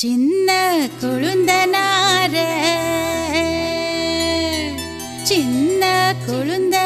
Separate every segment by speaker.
Speaker 1: சின்ன குழுந்தனார. சின்ன குழுந்த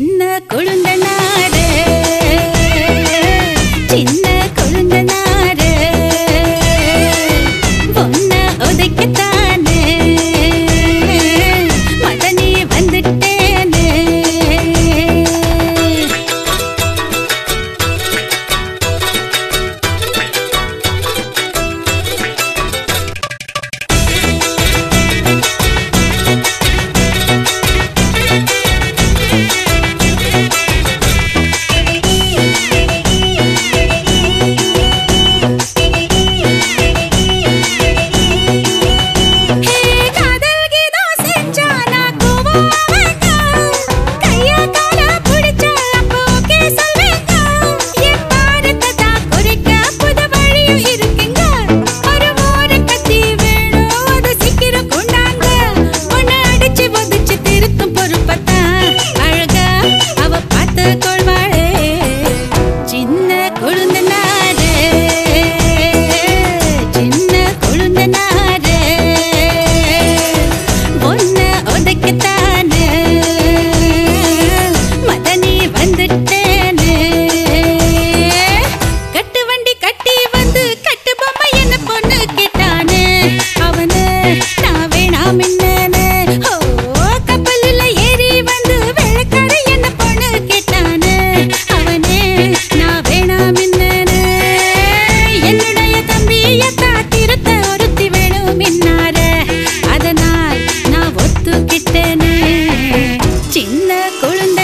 Speaker 1: ನನ್ನ ಕೊಳುಂದನ 忽然。